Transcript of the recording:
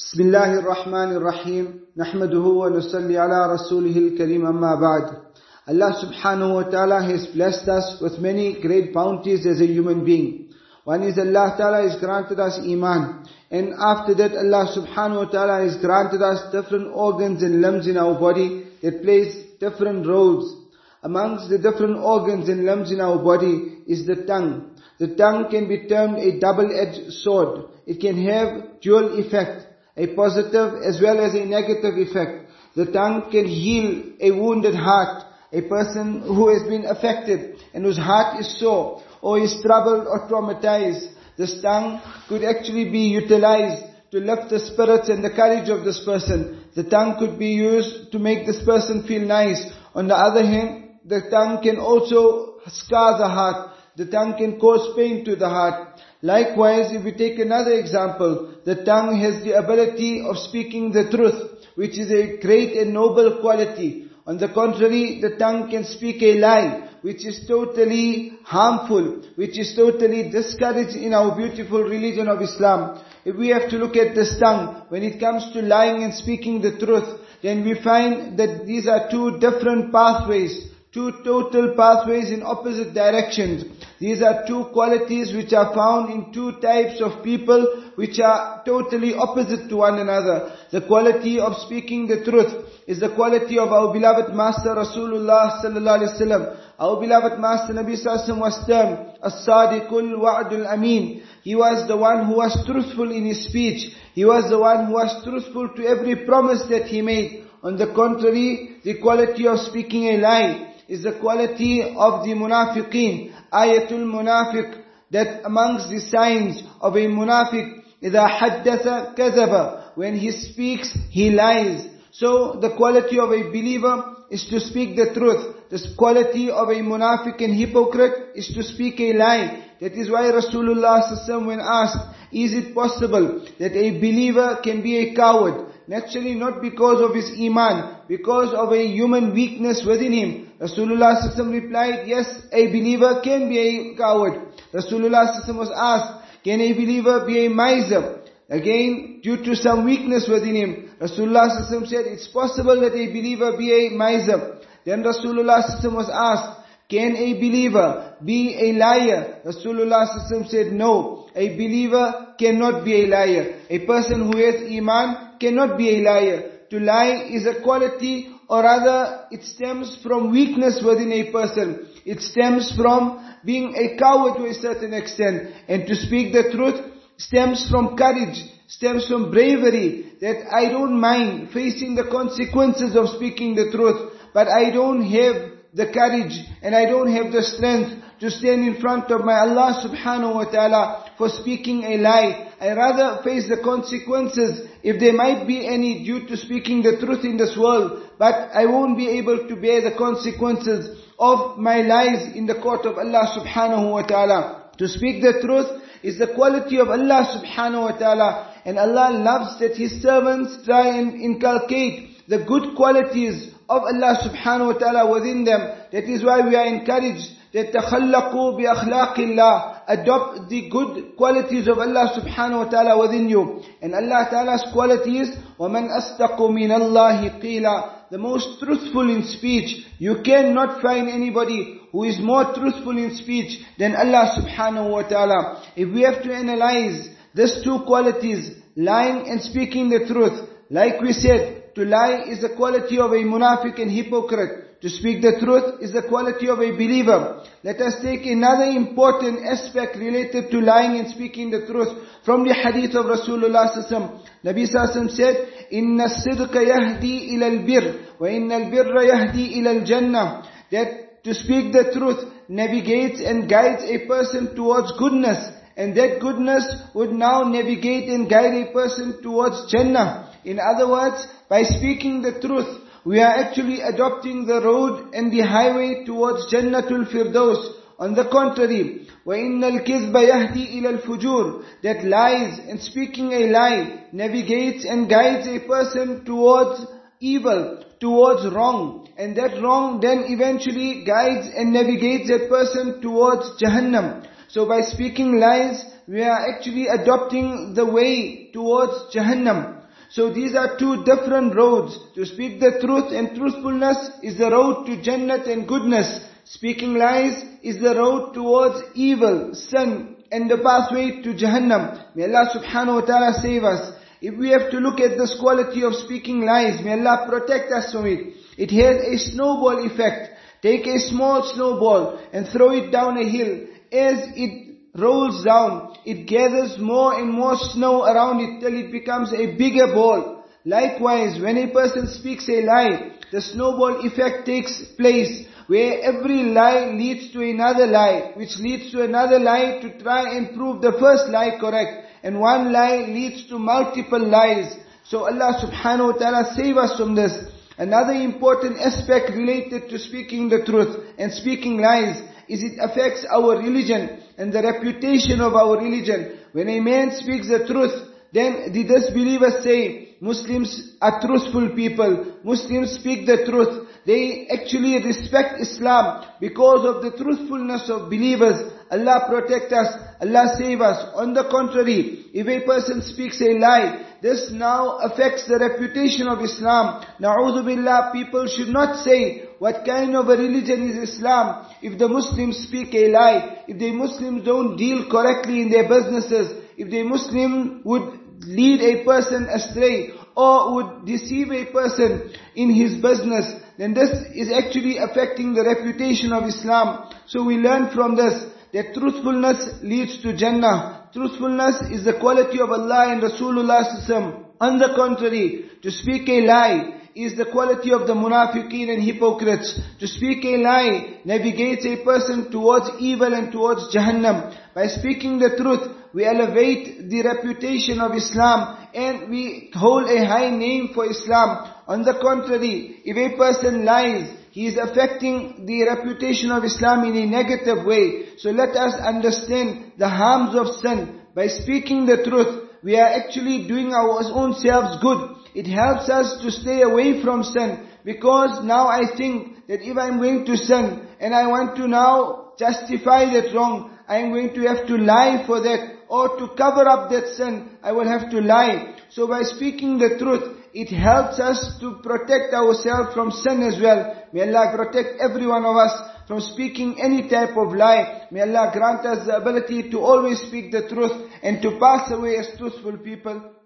بسم الله الرحمن الرحيم نحمده ونصلي على رسوله الكريم أما بعد Allah subhanahu wa ta'ala has blessed us with many great bounties as a human being. One is Allah ta'ala has granted us iman. And after that Allah subhanahu wa ta'ala has granted us different organs and limbs in our body that plays different roles. Amongst the different organs and limbs in our body is the tongue. The tongue can be termed a double-edged sword. It can have dual effect, a positive as well as a negative effect. The tongue can heal a wounded heart, a person who has been affected and whose heart is sore or is troubled or traumatized. This tongue could actually be utilized to lift the spirits and the courage of this person. The tongue could be used to make this person feel nice. On the other hand, the tongue can also scar the heart. The tongue can cause pain to the heart. Likewise, if we take another example, the tongue has the ability of speaking the truth, which is a great and noble quality. On the contrary, the tongue can speak a lie, which is totally harmful, which is totally discouraged in our beautiful religion of Islam. If we have to look at this tongue, when it comes to lying and speaking the truth, then we find that these are two different pathways, two total pathways in opposite directions. These are two qualities which are found in two types of people which are totally opposite to one another. The quality of speaking the truth is the quality of our beloved Master Rasulullah sallallahu alaihi wasallam. Our beloved Master Nabi sallallahu was termed as-sadiqul wa'dul amin. He was the one who was truthful in his speech. He was the one who was truthful to every promise that he made. On the contrary, the quality of speaking a lie is the quality of the munafiqeen. Ayatul munafiq, that amongst the signs of a munafiq, إذا حدث كذب. When he speaks, he lies. So the quality of a believer is to speak the truth. The quality of a munafiq and hypocrite is to speak a lie. That is why Rasulullah when asked, is it possible that a believer can be a coward? Naturally not because of his iman, because of a human weakness within him. Rasulullah replied, yes, a believer can be a coward. Rasulullah was asked, can a believer be a miser? Again, due to some weakness within him, Rasulullah said, it's possible that a believer be a miser. Then Rasulullah was asked, can a believer be a liar? Rasulullah said, no. A believer cannot be a liar. A person who has iman cannot be a liar. To lie is a quality or rather it stems from weakness within a person. It stems from being a coward to a certain extent. And to speak the truth stems from courage, stems from bravery, that I don't mind facing the consequences of speaking the truth, but I don't have the courage and I don't have the strength to stand in front of my Allah subhanahu wa ta'ala for speaking a lie. I rather face the consequences if there might be any due to speaking the truth in this world, but I won't be able to bear the consequences of my lies in the court of Allah subhanahu wa ta'ala. To speak the truth is the quality of Allah subhanahu wa ta'ala. And Allah loves that His servants try and inculcate the good qualities of Allah subhanahu wa ta'ala within them. That is why we are encouraged that تخلقوا بأخلاق الله adopt the good qualities of Allah subhanahu wa ta'ala within you. And Allah ta'ala's quality is وَمَنْ أَصْدَقُ مِنَ اللَّهِ قِيلًا The most truthful in speech. You cannot find anybody who is more truthful in speech than Allah subhanahu wa ta'ala. If we have to analyze these two qualities, lying and speaking the truth, like we said, to lie is the quality of a munafiq and hypocrite. To speak the truth is the quality of a believer. Let us take another important aspect related to lying and speaking the truth from the hadith of Rasulullah sallallahu Nabi sallallahu said, "Inna sidqa yahdi ila al-bir, wa inna al-birra yahdi ila al-jannah." That to speak the truth navigates and guides a person towards goodness, and that goodness would now navigate and guide a person towards Jannah. In other words, by speaking the truth, we are actually adopting the road and the highway towards Jannatul Firdaus. On the contrary, وَإِنَّ الْكِذْبَ يَهْدِي إِلَى الْفُجُورِ That lies and speaking a lie navigates and guides a person towards evil, towards wrong. And that wrong then eventually guides and navigates that person towards Jahannam. So by speaking lies, we are actually adopting the way towards Jahannam. So these are two different roads. To speak the truth and truthfulness is the road to Jannat and goodness. Speaking lies is the road towards evil, sin, and the pathway to Jahannam. May Allah subhanahu wa ta'ala save us. If we have to look at this quality of speaking lies, may Allah protect us from it. It has a snowball effect. Take a small snowball and throw it down a hill. As it rolls down, it gathers more and more snow around it till it becomes a bigger ball. Likewise, when a person speaks a lie, the snowball effect takes place where every lie leads to another lie, which leads to another lie to try and prove the first lie correct. And one lie leads to multiple lies. So Allah subhanahu wa ta'ala save us from this. Another important aspect related to speaking the truth and speaking lies is it affects our religion and the reputation of our religion. When a man speaks the truth, then the disbelievers say, Muslims are truthful people. Muslims speak the truth. They actually respect Islam because of the truthfulness of believers. Allah protect us. Allah save us. On the contrary, if a person speaks a lie, this now affects the reputation of Islam. Na'udhu billah, people should not say, what kind of a religion is Islam? If the Muslims speak a lie, if the Muslims don't deal correctly in their businesses, if the Muslim would lead a person astray, or would deceive a person in his business, then this is actually affecting the reputation of Islam. So we learn from this that truthfulness leads to Jannah. Truthfulness is the quality of Allah and Rasulullah On the contrary, to speak a lie is the quality of the munafiqeen and hypocrites. To speak a lie navigates a person towards evil and towards Jahannam. By speaking the truth, we elevate the reputation of Islam and we hold a high name for Islam. On the contrary, if a person lies, he is affecting the reputation of Islam in a negative way. So let us understand the harms of sin. By speaking the truth, we are actually doing our own selves good. It helps us to stay away from sin. Because now I think that if I'm going to sin and I want to now justify that wrong, I'm going to have to lie for that or to cover up that sin, I will have to lie. So by speaking the truth, it helps us to protect ourselves from sin as well. May Allah protect every one of us from speaking any type of lie. May Allah grant us the ability to always speak the truth and to pass away as truthful people.